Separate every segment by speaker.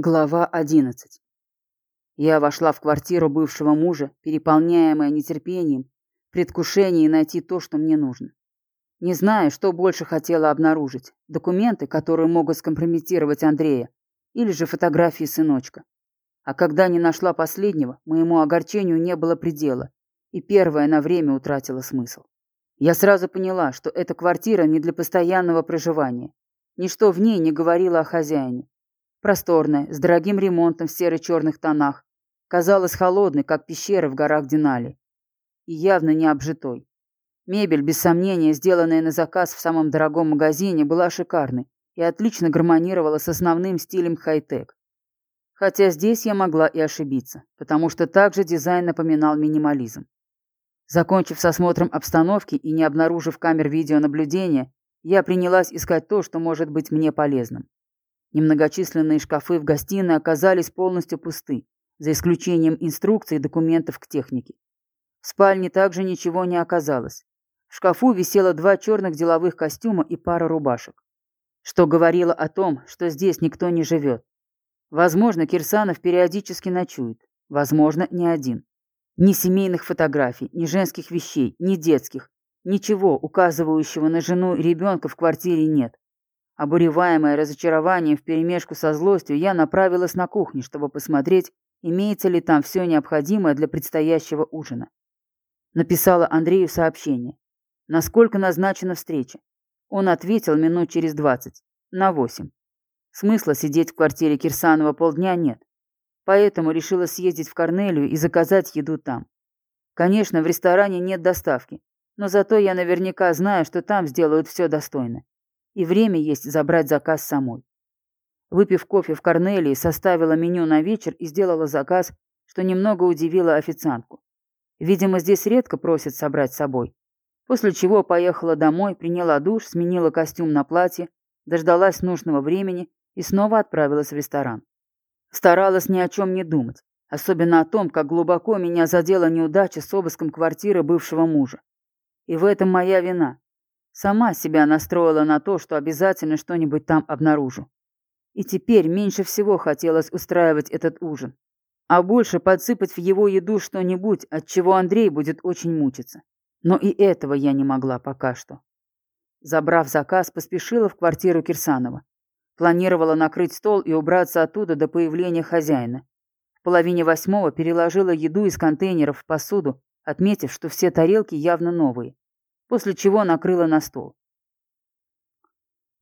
Speaker 1: Глава 11. Я вошла в квартиру бывшего мужа, переполняемая нетерпением, предвкушением найти то, что мне нужно. Не знаю, что больше хотела обнаружить. Документы, которые могут скомпрометировать Андрея, или же фотографии сыночка. А когда не нашла последнего, моему огорчению не было предела, и первое на время утратило смысл. Я сразу поняла, что эта квартира не для постоянного проживания. Ничто в ней не говорило о хозяине. Просторная, с дорогим ремонтом в серо-черных тонах. Казалась холодной, как пещера в горах Динали. И явно не обжитой. Мебель, без сомнения, сделанная на заказ в самом дорогом магазине, была шикарной и отлично гармонировала с основным стилем хай-тек. Хотя здесь я могла и ошибиться, потому что также дизайн напоминал минимализм. Закончив с осмотром обстановки и не обнаружив камер видеонаблюдения, я принялась искать то, что может быть мне полезным. Немногочисленные шкафы в гостиной оказались полностью пусты, за исключением инструкций и документов к технике. В спальне также ничего не оказалось. В шкафу висело два черных деловых костюма и пара рубашек, что говорило о том, что здесь никто не живет. Возможно, Кирсанов периодически ночует, возможно, не один. Ни семейных фотографий, ни женских вещей, ни детских, ничего, указывающего на жену и ребенка в квартире нет. Обуреваемая разочарованием вперемешку со злостью, я направилась на кухню, чтобы посмотреть, имеется ли там все необходимое для предстоящего ужина. Написала Андрею сообщение. Насколько назначена встреча? Он ответил минут через двадцать. На восемь. Смысла сидеть в квартире Кирсанова полдня нет. Поэтому решила съездить в Корнелию и заказать еду там. Конечно, в ресторане нет доставки, но зато я наверняка знаю, что там сделают все достойно и время есть забрать заказ самой. Выпив кофе в Корнелии, составила меню на вечер и сделала заказ, что немного удивило официантку. Видимо, здесь редко просят собрать с собой. После чего поехала домой, приняла душ, сменила костюм на платье, дождалась нужного времени и снова отправилась в ресторан. Старалась ни о чем не думать, особенно о том, как глубоко меня задела неудача с обыском квартиры бывшего мужа. И в этом моя вина. Сама себя настроила на то, что обязательно что-нибудь там обнаружу. И теперь меньше всего хотелось устраивать этот ужин. А больше подсыпать в его еду что-нибудь, от чего Андрей будет очень мучиться. Но и этого я не могла пока что. Забрав заказ, поспешила в квартиру Кирсанова. Планировала накрыть стол и убраться оттуда до появления хозяина. В половине восьмого переложила еду из контейнеров в посуду, отметив, что все тарелки явно новые после чего накрыла на стол.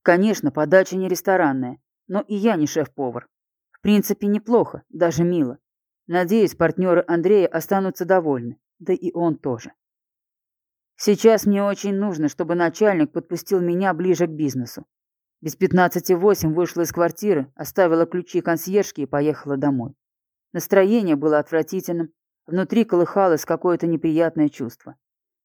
Speaker 1: Конечно, подача не ресторанная, но и я не шеф-повар. В принципе, неплохо, даже мило. Надеюсь, партнеры Андрея останутся довольны, да и он тоже. Сейчас мне очень нужно, чтобы начальник подпустил меня ближе к бизнесу. Без пятнадцати восемь вышла из квартиры, оставила ключи консьержки и поехала домой. Настроение было отвратительным, внутри колыхалось какое-то неприятное чувство.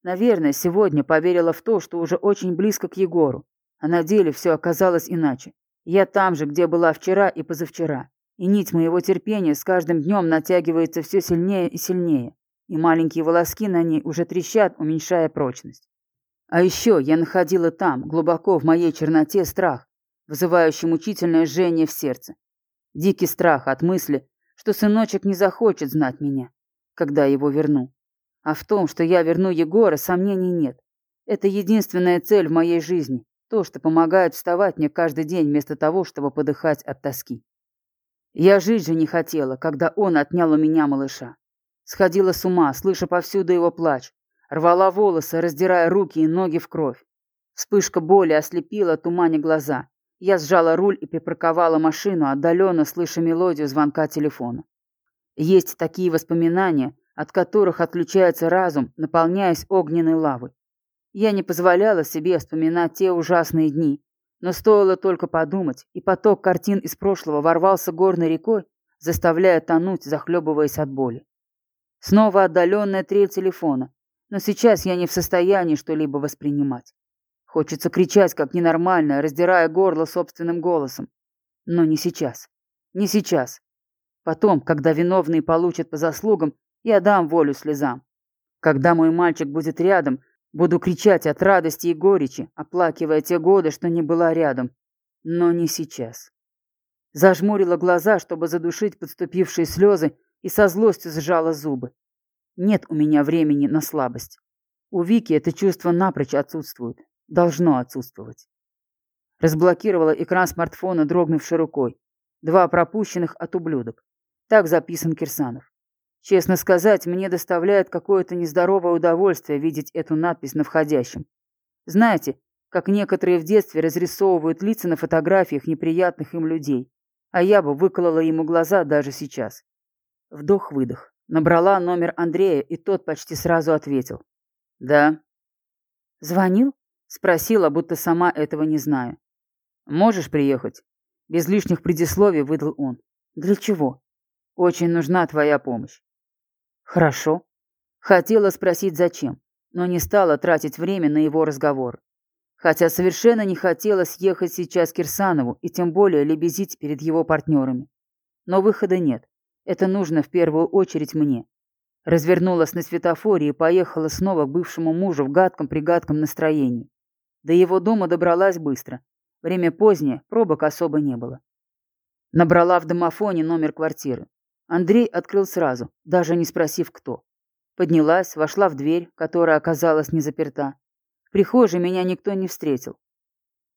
Speaker 1: Наверное, сегодня поверила в то, что уже очень близко к Егору, а на деле все оказалось иначе. Я там же, где была вчера и позавчера. И нить моего терпения с каждым днем натягивается все сильнее и сильнее, и маленькие волоски на ней уже трещат, уменьшая прочность. А еще я находила там, глубоко в моей черноте, страх, вызывающий мучительное жжение в сердце. Дикий страх от мысли, что сыночек не захочет знать меня, когда его верну. А в том, что я верну Егора, сомнений нет. Это единственная цель в моей жизни. То, что помогает вставать мне каждый день вместо того, чтобы подыхать от тоски. Я жить же не хотела, когда он отнял у меня малыша. Сходила с ума, слыша повсюду его плач. Рвала волосы, раздирая руки и ноги в кровь. Вспышка боли ослепила, туманя глаза. Я сжала руль и припарковала машину, отдаленно слыша мелодию звонка телефона. Есть такие воспоминания, от которых отключается разум, наполняясь огненной лавой. Я не позволяла себе вспоминать те ужасные дни, но стоило только подумать, и поток картин из прошлого ворвался горной рекой, заставляя тонуть, захлебываясь от боли. Снова отдаленная трель телефона, но сейчас я не в состоянии что-либо воспринимать. Хочется кричать, как ненормальная, раздирая горло собственным голосом. Но не сейчас. Не сейчас. Потом, когда виновные получат по заслугам, я дам волю слезам. Когда мой мальчик будет рядом, буду кричать от радости и горечи, оплакивая те годы, что не была рядом. Но не сейчас. Зажмурила глаза, чтобы задушить подступившие слезы, и со злостью сжала зубы. Нет у меня времени на слабость. У Вики это чувство напрочь отсутствует. Должно отсутствовать. Разблокировала экран смартфона, дрогнувшей рукой. Два пропущенных от ублюдок. Так записан Кирсанов. Честно сказать, мне доставляет какое-то нездоровое удовольствие видеть эту надпись на входящем. Знаете, как некоторые в детстве разрисовывают лица на фотографиях неприятных им людей, а я бы выколола ему глаза даже сейчас. Вдох-выдох. Набрала номер Андрея, и тот почти сразу ответил. «Да». «Звонил?» Спросила, будто сама этого не знаю. «Можешь приехать?» Без лишних предисловий выдал он. «Для чего?» «Очень нужна твоя помощь». «Хорошо». Хотела спросить, зачем, но не стала тратить время на его разговор. Хотя совершенно не хотелось ехать сейчас к Кирсанову и тем более лебезить перед его партнерами. Но выхода нет. Это нужно в первую очередь мне. Развернулась на светофоре и поехала снова к бывшему мужу в гадком-пригадком настроении. До его дома добралась быстро. Время позднее, пробок особо не было. Набрала в домофоне номер квартиры. Андрей открыл сразу, даже не спросив, кто. Поднялась, вошла в дверь, которая оказалась не заперта. В прихожей меня никто не встретил.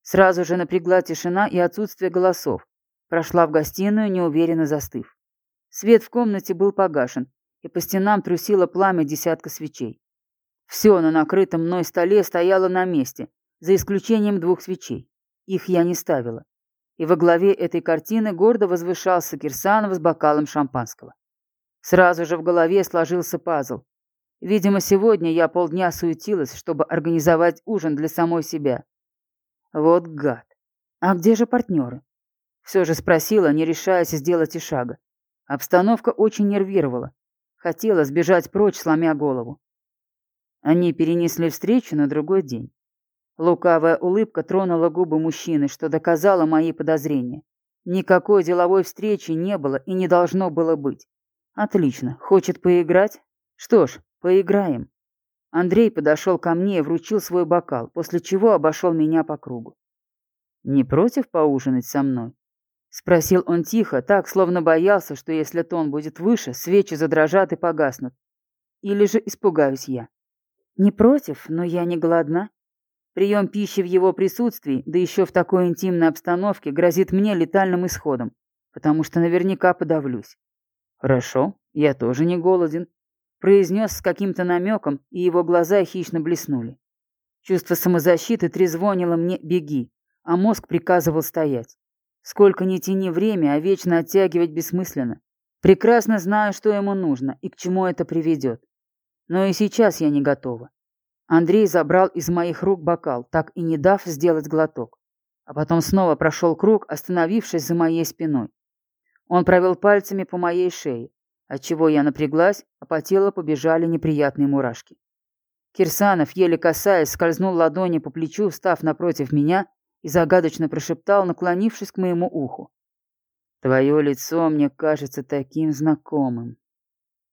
Speaker 1: Сразу же напрягла тишина и отсутствие голосов. Прошла в гостиную, неуверенно застыв. Свет в комнате был погашен, и по стенам трусило пламя десятка свечей. Все на накрытом мной столе стояло на месте, за исключением двух свечей. Их я не ставила и во главе этой картины гордо возвышался Кирсанов с бокалом шампанского. Сразу же в голове сложился пазл. Видимо, сегодня я полдня суетилась, чтобы организовать ужин для самой себя. Вот гад. А где же партнеры? Все же спросила, не решаясь сделать и шага. Обстановка очень нервировала. Хотела сбежать прочь, сломя голову. Они перенесли встречу на другой день. Лукавая улыбка тронула губы мужчины, что доказало мои подозрения. Никакой деловой встречи не было и не должно было быть. Отлично. Хочет поиграть? Что ж, поиграем. Андрей подошел ко мне и вручил свой бокал, после чего обошел меня по кругу. «Не против поужинать со мной?» Спросил он тихо, так, словно боялся, что если тон будет выше, свечи задрожат и погаснут. Или же испугаюсь я. «Не против, но я не голодна», Прием пищи в его присутствии, да еще в такой интимной обстановке, грозит мне летальным исходом, потому что наверняка подавлюсь. «Хорошо, я тоже не голоден», — произнес с каким-то намеком, и его глаза хищно блеснули. Чувство самозащиты трезвонило мне «беги», а мозг приказывал стоять. Сколько ни тяни время, а вечно оттягивать бессмысленно. Прекрасно знаю, что ему нужно и к чему это приведет. Но и сейчас я не готова. Андрей забрал из моих рук бокал, так и не дав сделать глоток. А потом снова прошел круг, остановившись за моей спиной. Он провел пальцами по моей шее, отчего я напряглась, а по телу побежали неприятные мурашки. Кирсанов, еле касаясь, скользнул ладони по плечу, став напротив меня, и загадочно прошептал, наклонившись к моему уху. «Твое лицо мне кажется таким знакомым».